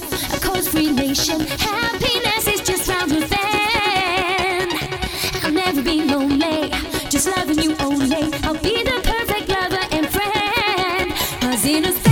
A close relation. Happiness is just round the bend. I'll never be lonely. Just loving you only. I'll be the perfect lover and friend. Cause in a